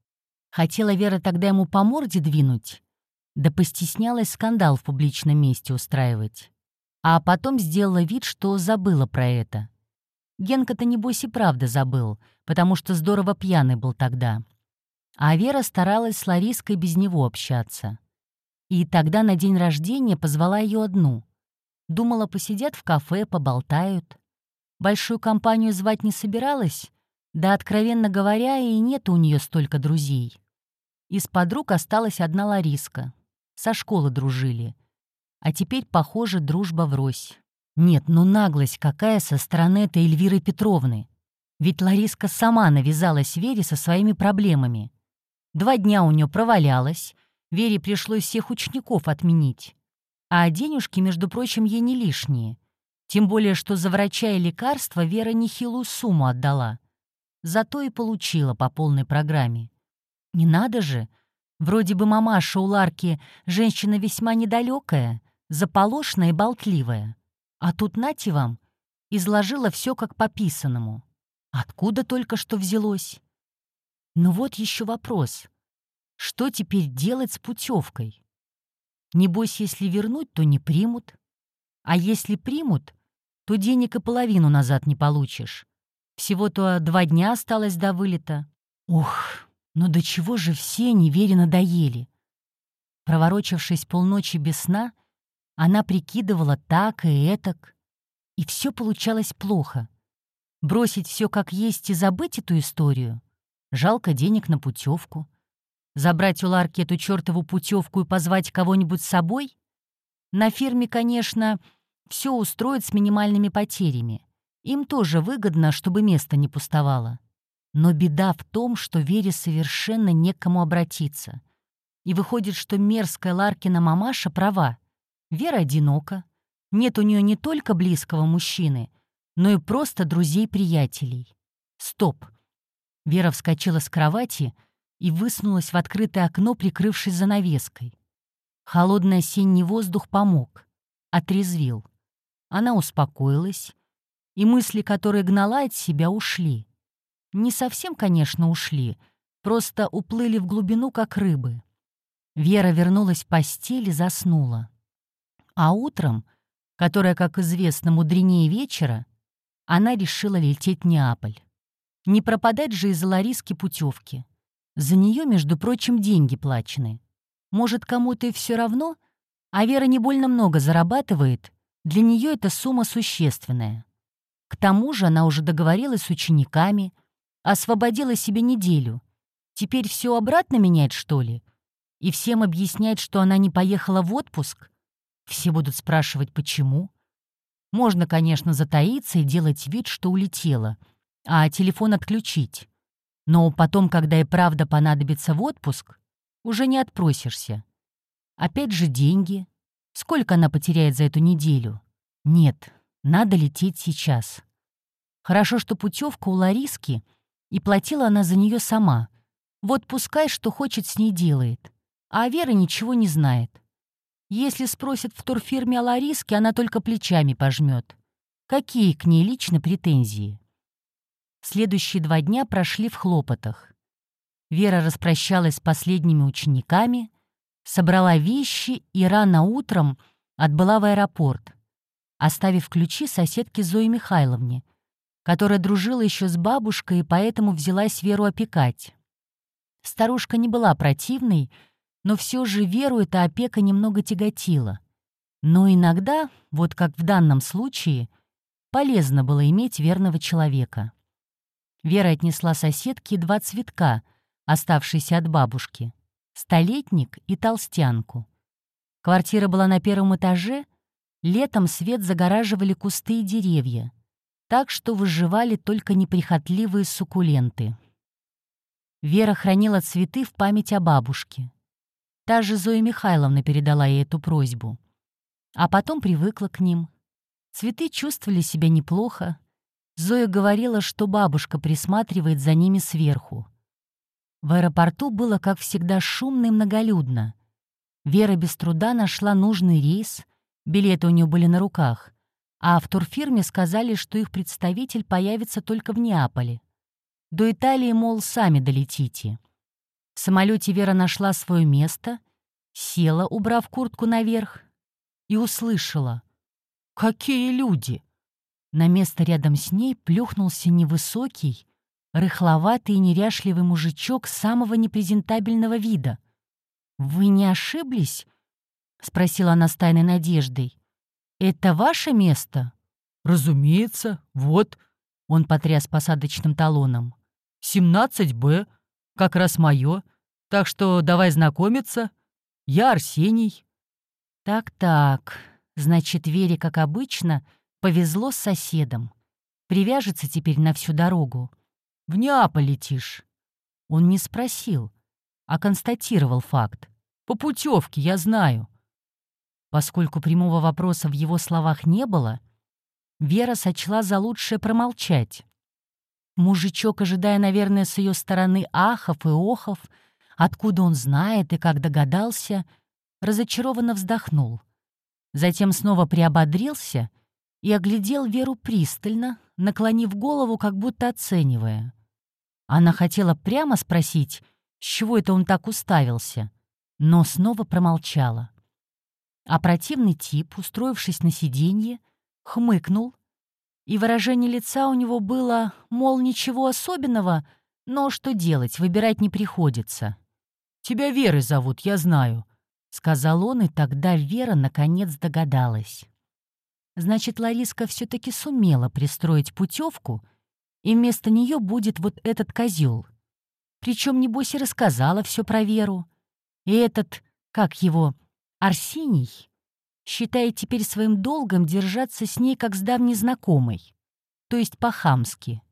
Хотела Вера тогда ему по морде двинуть, да постеснялась скандал в публичном месте устраивать. А потом сделала вид, что забыла про это. Генка-то, небось, и правда забыл, потому что здорово пьяный был тогда. А Вера старалась с Лариской без него общаться. И тогда на день рождения позвала ее одну. Думала, посидят в кафе, поболтают. Большую компанию звать не собиралась, да, откровенно говоря, и нет у нее столько друзей. Из подруг осталась одна Лариска. Со школы дружили. А теперь, похоже, дружба врозь. Нет, ну наглость какая со стороны этой Эльвиры Петровны. Ведь Лариска сама навязалась Вере со своими проблемами. Два дня у нее провалялась, Вере пришлось всех учеников отменить. А денежки, между прочим, ей не лишние. Тем более, что за врача и лекарства Вера нехилую сумму отдала. Зато и получила по полной программе. Не надо же. Вроде бы мамаша у Ларки женщина весьма недалекая, заполошная и болтливая. А тут нате вам, изложила все как пописанному. Откуда только что взялось? Ну вот еще вопрос. Что теперь делать с путевкой? Небось, если вернуть, то не примут. А если примут, то денег и половину назад не получишь. Всего-то два дня осталось до вылета. Ух, ну до чего же все неверенно доели? Проворочившись полночи без сна, она прикидывала так и этак. И все получалось плохо. Бросить все как есть и забыть эту историю? Жалко денег на путевку. Забрать у Ларки эту чертову путевку и позвать кого-нибудь с собой? На фирме, конечно, все устроят с минимальными потерями. Им тоже выгодно, чтобы место не пустовало. Но беда в том, что Вере совершенно некому обратиться. И выходит, что мерзкая Ларкина мамаша права. Вера одинока. Нет у нее не только близкого мужчины, но и просто друзей-приятелей. Стоп. Вера вскочила с кровати — и высунулась в открытое окно, прикрывшись занавеской. Холодный осенний воздух помог, отрезвил. Она успокоилась, и мысли, которые гнала от себя, ушли. Не совсем, конечно, ушли, просто уплыли в глубину, как рыбы. Вера вернулась в постель и заснула. А утром, которое, как известно, мудренее вечера, она решила лететь в Неаполь. Не пропадать же из-за Лариски путевки. За нее, между прочим, деньги плачены. Может, кому-то и все равно, а Вера не больно много зарабатывает, для нее эта сумма существенная. К тому же она уже договорилась с учениками, освободила себе неделю. Теперь все обратно менять, что ли? И всем объяснять, что она не поехала в отпуск? Все будут спрашивать, почему. Можно, конечно, затаиться и делать вид, что улетела, а телефон отключить. Но потом, когда и правда понадобится в отпуск, уже не отпросишься. Опять же деньги. Сколько она потеряет за эту неделю? Нет, надо лететь сейчас. Хорошо, что путевка у Лариски, и платила она за нее сама. Вот пускай что хочет с ней делает. А Вера ничего не знает. Если спросят в турфирме о Лариске, она только плечами пожмет. Какие к ней лично претензии? Следующие два дня прошли в хлопотах. Вера распрощалась с последними учениками, собрала вещи и рано утром отбыла в аэропорт, оставив ключи соседке Зое Михайловне, которая дружила еще с бабушкой и поэтому взялась Веру опекать. Старушка не была противной, но все же Веру эта опека немного тяготила. Но иногда, вот как в данном случае, полезно было иметь верного человека. Вера отнесла соседке два цветка, оставшиеся от бабушки — столетник и толстянку. Квартира была на первом этаже, летом свет загораживали кусты и деревья, так что выживали только неприхотливые суккуленты. Вера хранила цветы в память о бабушке. Та же Зоя Михайловна передала ей эту просьбу. А потом привыкла к ним. Цветы чувствовали себя неплохо. Зоя говорила, что бабушка присматривает за ними сверху. В аэропорту было, как всегда, шумно и многолюдно. Вера без труда нашла нужный рейс, билеты у нее были на руках, а в турфирме сказали, что их представитель появится только в Неаполе. До Италии, мол, сами долетите. В самолете Вера нашла свое место, села, убрав куртку наверх, и услышала. «Какие люди!» На место рядом с ней плюхнулся невысокий, рыхловатый и неряшливый мужичок самого непрезентабельного вида. «Вы не ошиблись?» — спросила она с тайной надеждой. «Это ваше место?» «Разумеется, вот», — он потряс посадочным талоном. 17Б, как раз мое. Так что давай знакомиться. Я Арсений». «Так-так, значит, Вере, как обычно, повезло с соседом. Привяжется теперь на всю дорогу. В Неаполь летишь». Он не спросил, а констатировал факт. «По путевке, я знаю». Поскольку прямого вопроса в его словах не было, Вера сочла за лучшее промолчать. Мужичок, ожидая, наверное, с ее стороны ахов и охов, откуда он знает и как догадался, разочарованно вздохнул. Затем снова приободрился и оглядел Веру пристально, наклонив голову, как будто оценивая. Она хотела прямо спросить, с чего это он так уставился, но снова промолчала. А противный тип, устроившись на сиденье, хмыкнул и выражение лица у него было, мол, ничего особенного, но что делать, выбирать не приходится. «Тебя Верой зовут, я знаю», — сказал он, и тогда Вера наконец догадалась. Значит, Лариска все таки сумела пристроить путевку, и вместо нее будет вот этот козел. Причем, небось, и рассказала все про Веру. И этот, как его, Арсений, считает теперь своим долгом держаться с ней как с давней знакомой, то есть по-хамски.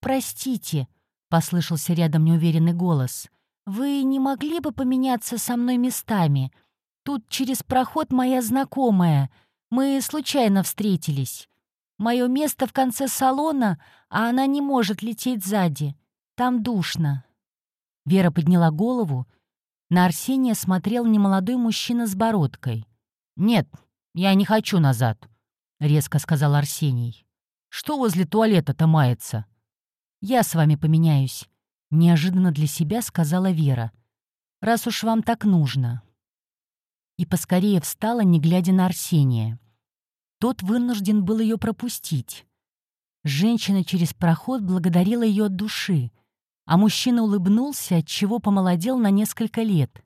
«Простите», — послышался рядом неуверенный голос, «вы не могли бы поменяться со мной местами? Тут через проход моя знакомая. Мы случайно встретились. Мое место в конце салона, а она не может лететь сзади. Там душно». Вера подняла голову. На Арсения смотрел немолодой мужчина с бородкой. «Нет, я не хочу назад», — резко сказал Арсений. «Что возле туалета-то мается?» «Я с вами поменяюсь», — неожиданно для себя сказала Вера. «Раз уж вам так нужно». И поскорее встала, не глядя на Арсения. Тот вынужден был ее пропустить. Женщина через проход благодарила ее от души, а мужчина улыбнулся, отчего помолодел на несколько лет.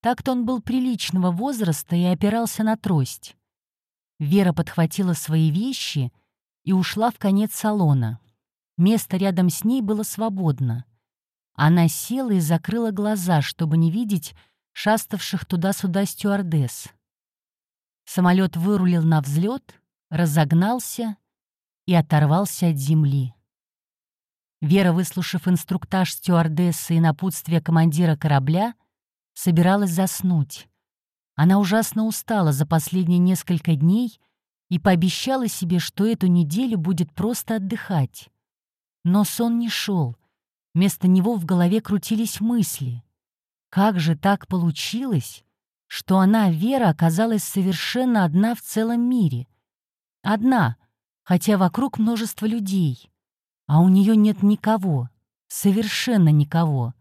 Так-то он был приличного возраста и опирался на трость. Вера подхватила свои вещи и ушла в конец салона. Место рядом с ней было свободно. Она села и закрыла глаза, чтобы не видеть шаставших туда-сюда стюардесс. Самолет вырулил на взлет, разогнался и оторвался от земли. Вера, выслушав инструктаж стюардессы и напутствие командира корабля, собиралась заснуть. Она ужасно устала за последние несколько дней и пообещала себе, что эту неделю будет просто отдыхать. Но сон не шел. Вместо него в голове крутились мысли. Как же так получилось, что она, Вера, оказалась совершенно одна в целом мире? Одна, хотя вокруг множество людей. А у нее нет никого, совершенно никого.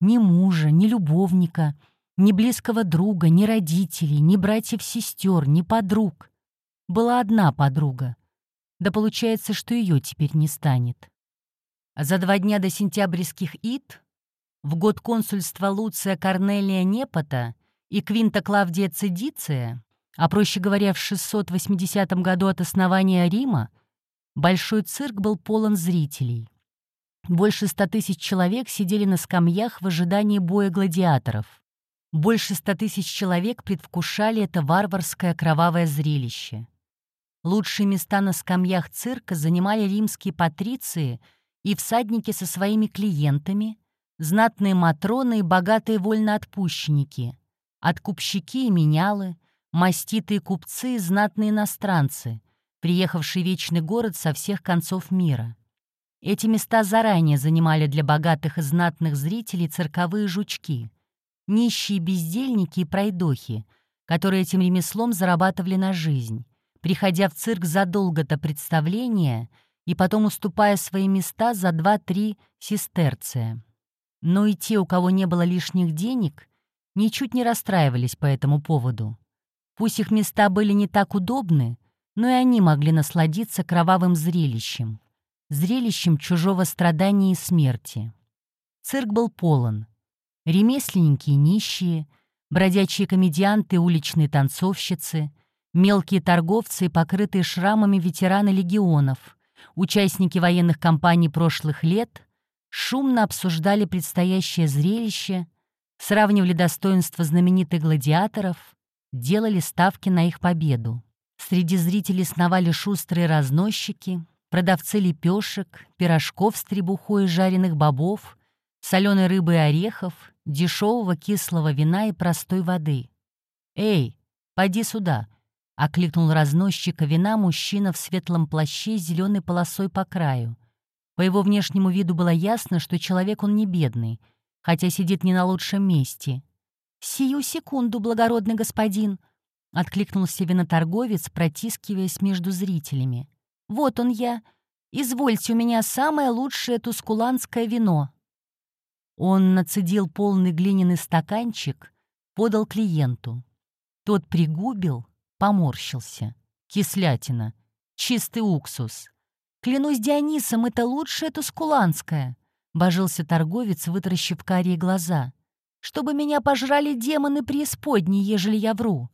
Ни мужа, ни любовника, ни близкого друга, ни родителей, ни братьев-сестер, ни подруг. Была одна подруга. Да получается, что ее теперь не станет. За два дня до сентябрьских ид, в год консульства Луция Корнелия Непота и Квинта Клавдия Цедиция, а проще говоря, в 680 году от основания Рима, большой цирк был полон зрителей. Больше ста тысяч человек сидели на скамьях в ожидании боя гладиаторов. Больше ста тысяч человек предвкушали это варварское кровавое зрелище. Лучшие места на скамьях цирка занимали римские патриции — и всадники со своими клиентами, знатные матроны и богатые вольноотпущенники, откупщики и менялы, маститые купцы и знатные иностранцы, приехавшие в Вечный город со всех концов мира. Эти места заранее занимали для богатых и знатных зрителей цирковые жучки, нищие бездельники и пройдохи, которые этим ремеслом зарабатывали на жизнь, приходя в цирк задолго до представления — и потом уступая свои места за два-три сестерция. Но и те, у кого не было лишних денег, ничуть не расстраивались по этому поводу. Пусть их места были не так удобны, но и они могли насладиться кровавым зрелищем, зрелищем чужого страдания и смерти. Цирк был полон. Ремесленники и нищие, бродячие комедианты и уличные танцовщицы, мелкие торговцы и покрытые шрамами ветераны легионов — Участники военных кампаний прошлых лет шумно обсуждали предстоящее зрелище, сравнивали достоинства знаменитых гладиаторов, делали ставки на их победу. Среди зрителей сновали шустрые разносчики, продавцы лепешек, пирожков с требухой жареных бобов, соленой рыбы и орехов, дешевого кислого вина и простой воды. «Эй, поди сюда!» — окликнул разносчика вина мужчина в светлом плаще с зеленой полосой по краю. По его внешнему виду было ясно, что человек он не бедный, хотя сидит не на лучшем месте. «Сию секунду, благородный господин!» — откликнулся виноторговец, протискиваясь между зрителями. «Вот он я. Извольте, у меня самое лучшее тускуланское вино». Он нацедил полный глиняный стаканчик, подал клиенту. Тот пригубил — Поморщился. Кислятина. Чистый уксус. Клянусь Дионисом, это лучшее тускуланское. Божился торговец, вытаращив карие глаза. Чтобы меня пожрали демоны преисподней, ежели я вру.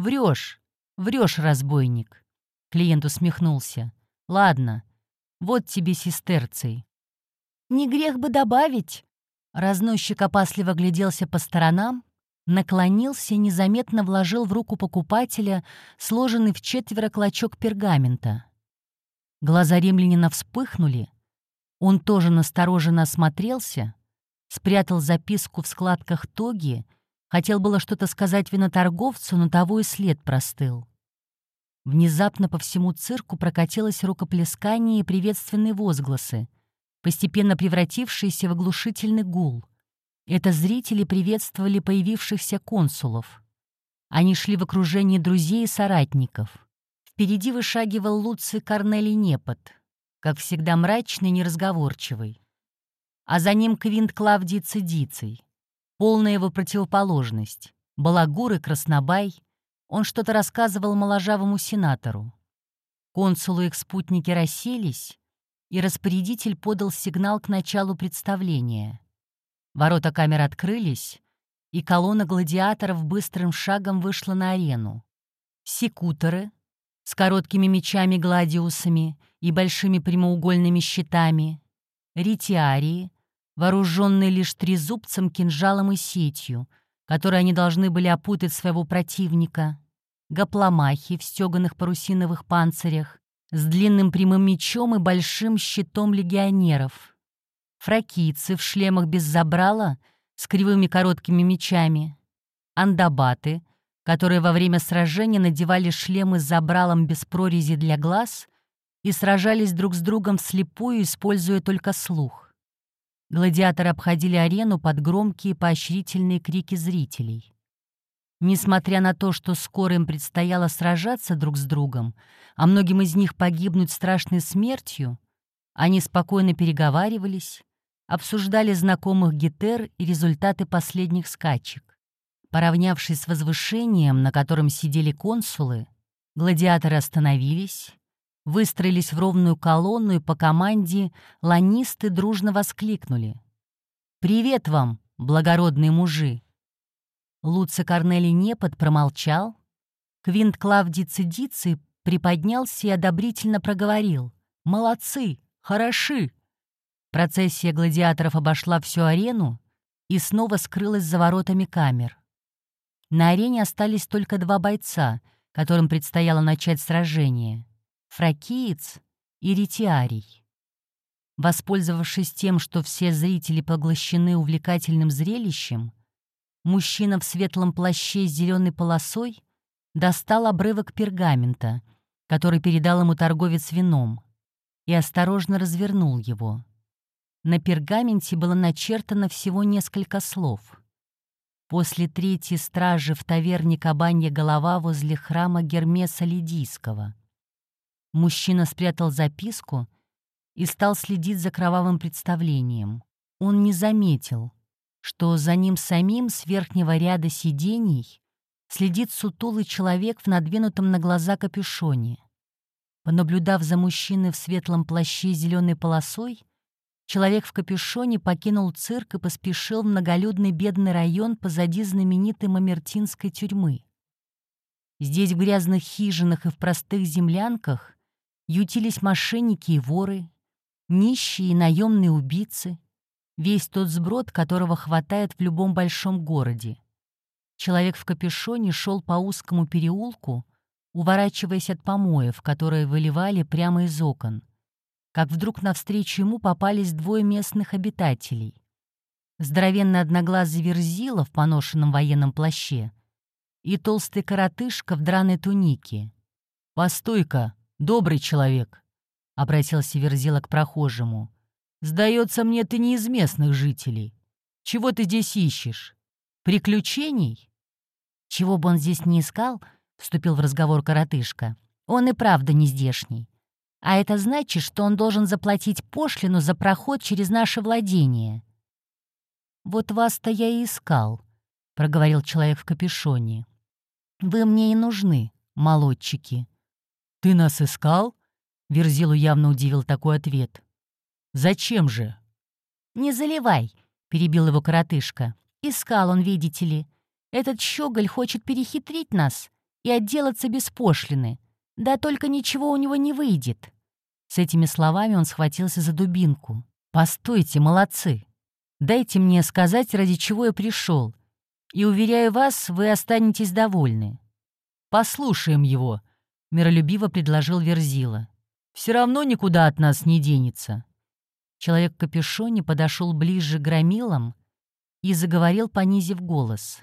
Врешь, врешь, разбойник. Клиент усмехнулся. Ладно, вот тебе сестерций. Не грех бы добавить. Разносчик опасливо гляделся по сторонам, наклонился незаметно вложил в руку покупателя сложенный в четверо клочок пергамента. Глаза римлянина вспыхнули. Он тоже настороженно осмотрелся, спрятал записку в складках тоги, хотел было что-то сказать виноторговцу, но того и след простыл. Внезапно по всему цирку прокатилось рукоплескание и приветственные возгласы, постепенно превратившиеся в оглушительный гул. Это зрители приветствовали появившихся консулов. Они шли в окружении друзей и соратников. Впереди вышагивал Луций Корнелий Непот, как всегда мрачный и неразговорчивый. А за ним Квинт Клавдий Цидиций, полная его противоположность, балагур и краснобай. Он что-то рассказывал моложавому сенатору. Консулы и их спутники расселись, и распорядитель подал сигнал к началу представления — Ворота камер открылись, и колонна гладиаторов быстрым шагом вышла на арену. Секуторы с короткими мечами-гладиусами и большими прямоугольными щитами, ретиарии вооруженные лишь трезубцем, кинжалом и сетью, которой они должны были опутать своего противника, гопломахи в стеганых парусиновых панцирях, с длинным прямым мечом и большим щитом легионеров, фракийцы в шлемах без забрала с кривыми короткими мечами, андабаты, которые во время сражения надевали шлемы с забралом без прорези для глаз и сражались друг с другом вслепую, используя только слух. Гладиаторы обходили арену под громкие поощрительные крики зрителей. Несмотря на то, что скоро им предстояло сражаться друг с другом, а многим из них погибнуть страшной смертью, они спокойно переговаривались, обсуждали знакомых гетер и результаты последних скачек. Поравнявшись с возвышением, на котором сидели консулы, гладиаторы остановились, выстроились в ровную колонну и по команде ланисты дружно воскликнули. «Привет вам, благородные мужи!» Луци Корнелий Непот промолчал. Квинт Клавдий Цидиций приподнялся и одобрительно проговорил. «Молодцы! Хороши!» Процессия гладиаторов обошла всю арену и снова скрылась за воротами камер. На арене остались только два бойца, которым предстояло начать сражение — фракиец и ретиарий. Воспользовавшись тем, что все зрители поглощены увлекательным зрелищем, Мужчина в светлом плаще с зеленой полосой достал обрывок пергамента, который передал ему торговец вином, и осторожно развернул его. На пергаменте было начертано всего несколько слов. После третьей стражи в таверне «Кабанья голова» возле храма Гермеса Лидийского. Мужчина спрятал записку и стал следить за кровавым представлением. Он не заметил, что за ним самим с верхнего ряда сидений следит сутулый человек в надвинутом на глаза капюшоне. Понаблюдав за мужчиной в светлом плаще с зеленой полосой, человек в капюшоне покинул цирк и поспешил в многолюдный бедный район позади знаменитой Мамертинской тюрьмы. Здесь в грязных хижинах и в простых землянках ютились мошенники и воры, нищие и наемные убийцы — Весь тот сброд, которого хватает в любом большом городе. Человек в капюшоне шел по узкому переулку, уворачиваясь от помоев, которые выливали прямо из окон. Как вдруг навстречу ему попались двое местных обитателей. Здоровенный одноглазый верзила в поношенном военном плаще и толстый коротышка в драной тунике. «Постой-ка, добрый человек!» — обратился Верзила к прохожему. Сдается мне, ты не из местных жителей. Чего ты здесь ищешь? Приключений?» «Чего бы он здесь не искал», — вступил в разговор коротышка, — «он и правда не здешний. А это значит, что он должен заплатить пошлину за проход через наше владение». «Вот вас-то я и искал», — проговорил человек в капюшоне. «Вы мне и нужны, молодчики». «Ты нас искал?» — Верзилу явно удивил такой ответ. Зачем же?» «Не заливай», — перебил его коротышка. «Искал он, видите ли. Этот щеголь хочет перехитрить нас и отделаться без пошлины. Да только ничего у него не выйдет». С этими словами он схватился за дубинку. «Постойте, молодцы! Дайте мне сказать, ради чего я пришел. И, уверяю вас, вы останетесь довольны». «Послушаем его», — миролюбиво предложил Верзила. «Все равно никуда от нас не денется». Человек в капюшоне подошел ближе к громилам и заговорил, понизив голос.